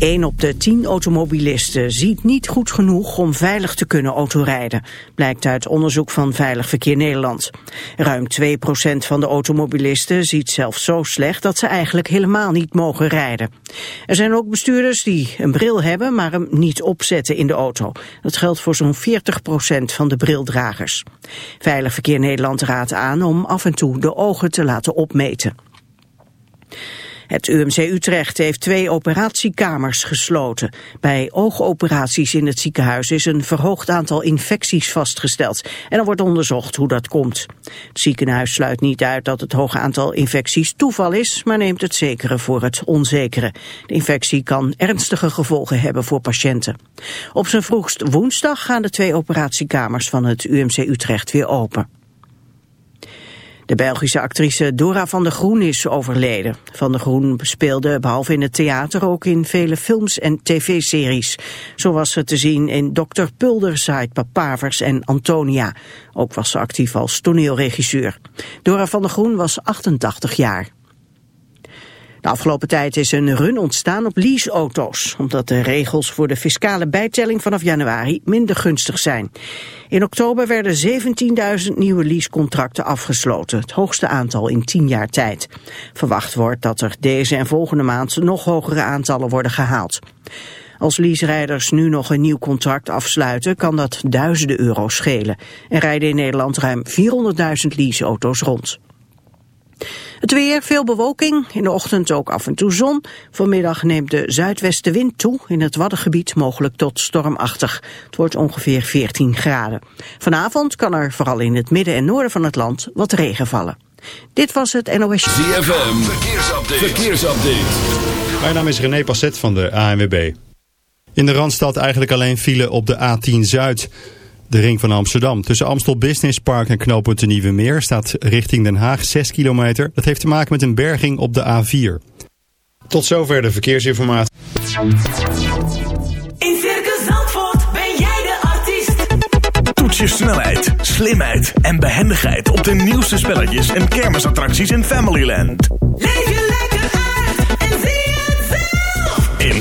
1 op de 10 automobilisten ziet niet goed genoeg om veilig te kunnen autorijden, blijkt uit onderzoek van Veilig Verkeer Nederland. Ruim 2% van de automobilisten ziet zelfs zo slecht dat ze eigenlijk helemaal niet mogen rijden. Er zijn ook bestuurders die een bril hebben, maar hem niet opzetten in de auto. Dat geldt voor zo'n 40% van de brildragers. Veilig Verkeer Nederland raadt aan om af en toe de ogen te laten opmeten. Het UMC Utrecht heeft twee operatiekamers gesloten. Bij oogoperaties in het ziekenhuis is een verhoogd aantal infecties vastgesteld. En er wordt onderzocht hoe dat komt. Het ziekenhuis sluit niet uit dat het hoge aantal infecties toeval is, maar neemt het zekere voor het onzekere. De infectie kan ernstige gevolgen hebben voor patiënten. Op zijn vroegst woensdag gaan de twee operatiekamers van het UMC Utrecht weer open. De Belgische actrice Dora van der Groen is overleden. Van der Groen speelde behalve in het theater ook in vele films en tv-series. Zo was ze te zien in Dr. Pulder, zaait Papavers en Antonia. Ook was ze actief als toneelregisseur. Dora van der Groen was 88 jaar. De afgelopen tijd is een run ontstaan op leaseauto's, omdat de regels voor de fiscale bijtelling vanaf januari minder gunstig zijn. In oktober werden 17.000 nieuwe leasecontracten afgesloten, het hoogste aantal in 10 jaar tijd. Verwacht wordt dat er deze en volgende maand nog hogere aantallen worden gehaald. Als leaserijders nu nog een nieuw contract afsluiten, kan dat duizenden euro's schelen. En rijden in Nederland ruim 400.000 leaseauto's rond. Het weer, veel bewolking, in de ochtend ook af en toe zon. Vanmiddag neemt de zuidwestenwind toe, in het Waddengebied mogelijk tot stormachtig. Het wordt ongeveer 14 graden. Vanavond kan er vooral in het midden en noorden van het land wat regen vallen. Dit was het NOS... ZFM, verkeersupdate. verkeersupdate. Mijn naam is René Passet van de ANWB. In de Randstad eigenlijk alleen file op de A10 Zuid... De ring van Amsterdam. Tussen Amstel Business Park en knooppunt de Nieuwe Meer staat richting Den Haag 6 kilometer. Dat heeft te maken met een berging op de A4. Tot zover de verkeersinformatie. In Circus Zandvoort ben jij de artiest. Toets je snelheid, slimheid en behendigheid op de nieuwste spelletjes en kermisattracties in Familyland. Leef je lekker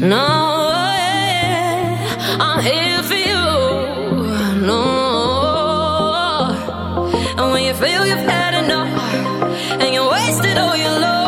No, yeah, I'm here for you. No, and when you feel you've had enough, and you wasted all your love.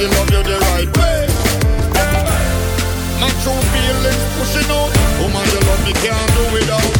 He love you the right way. My true feelings pushing out. Woman, you love me, can't do without.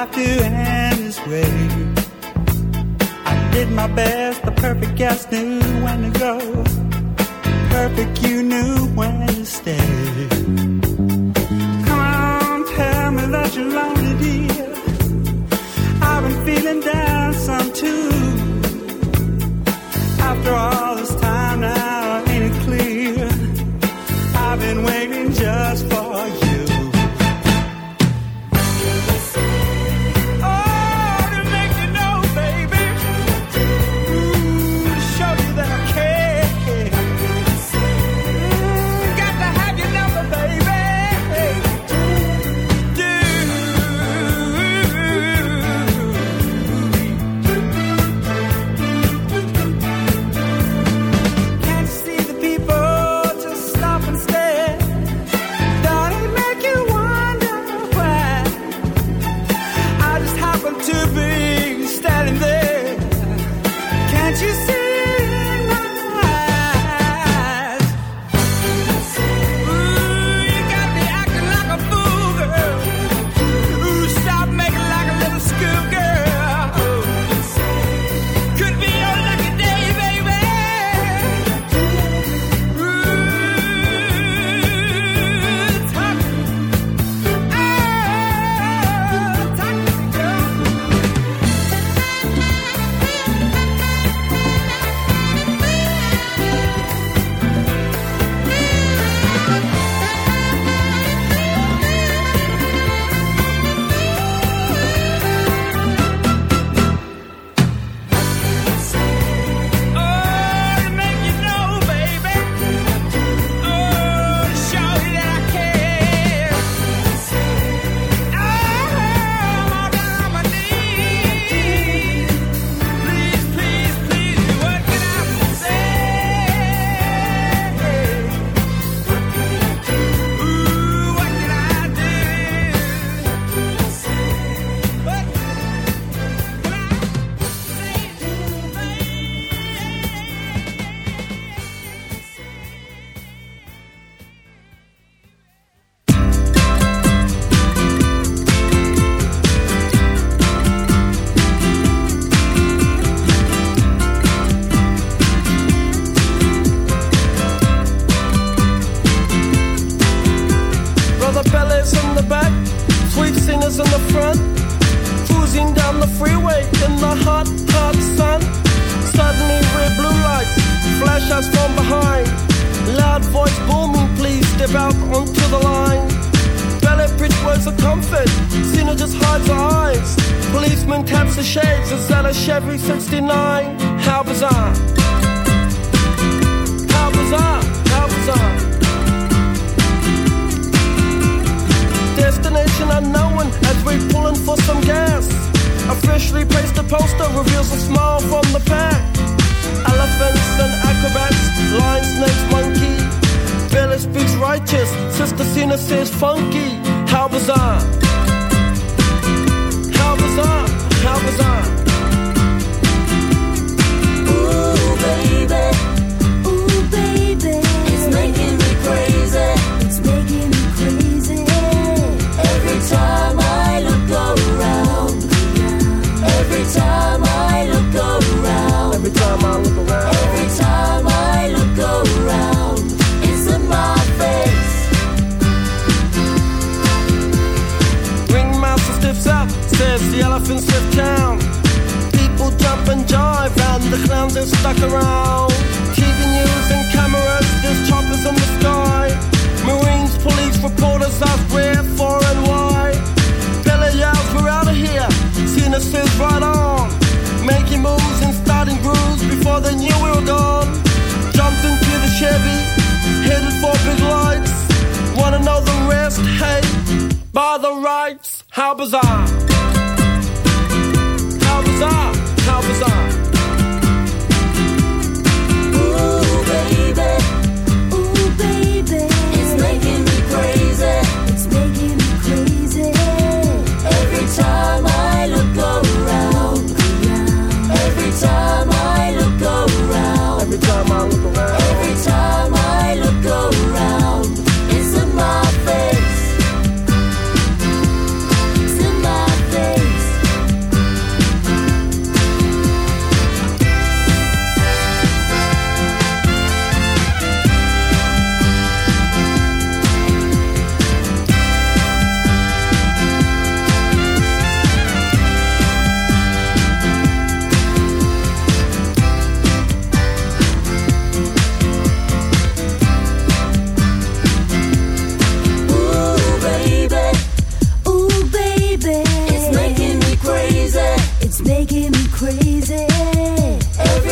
life to end his way. I did my best, the perfect guest knew when to go. Perfect, you knew when to stay. Come on, tell me that you're lonely, dear. I've been feeling down some too. After all.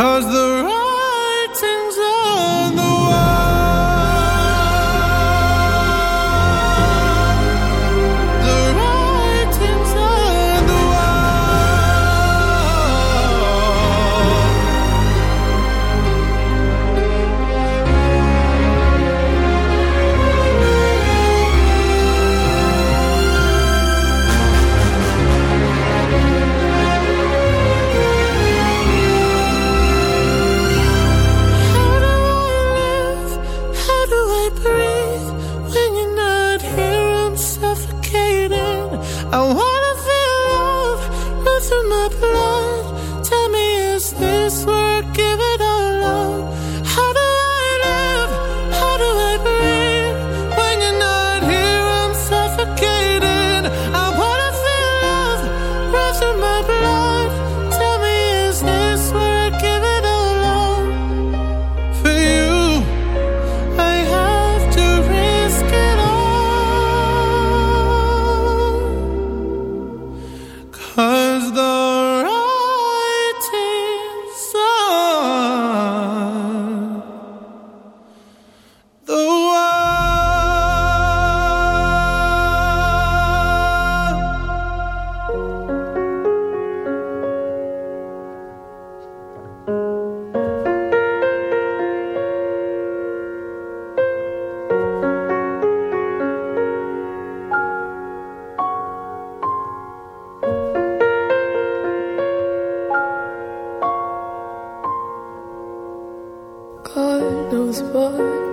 Cause the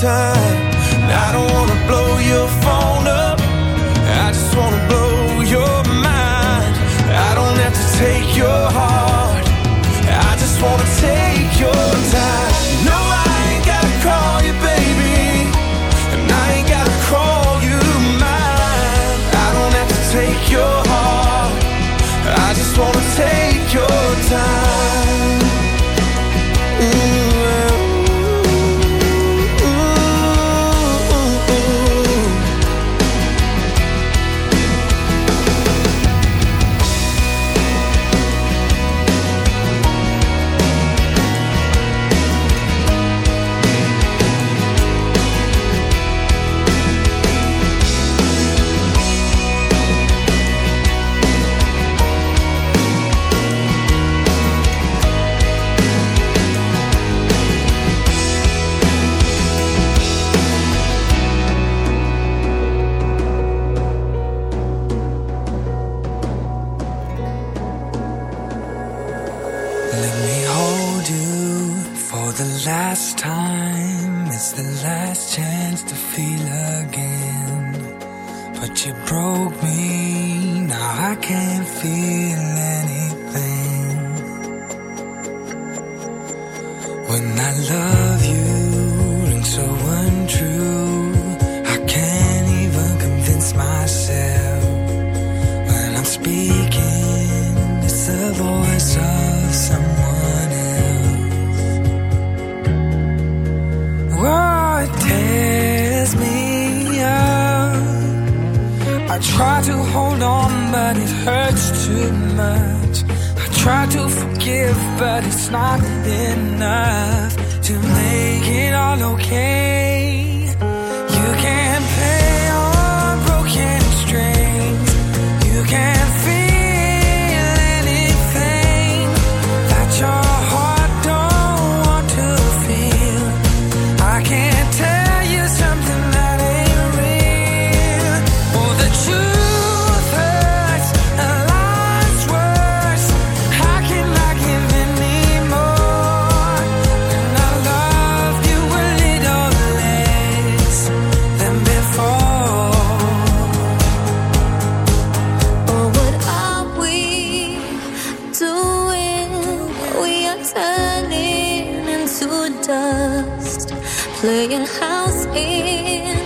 Time. I don't wanna blow your house in.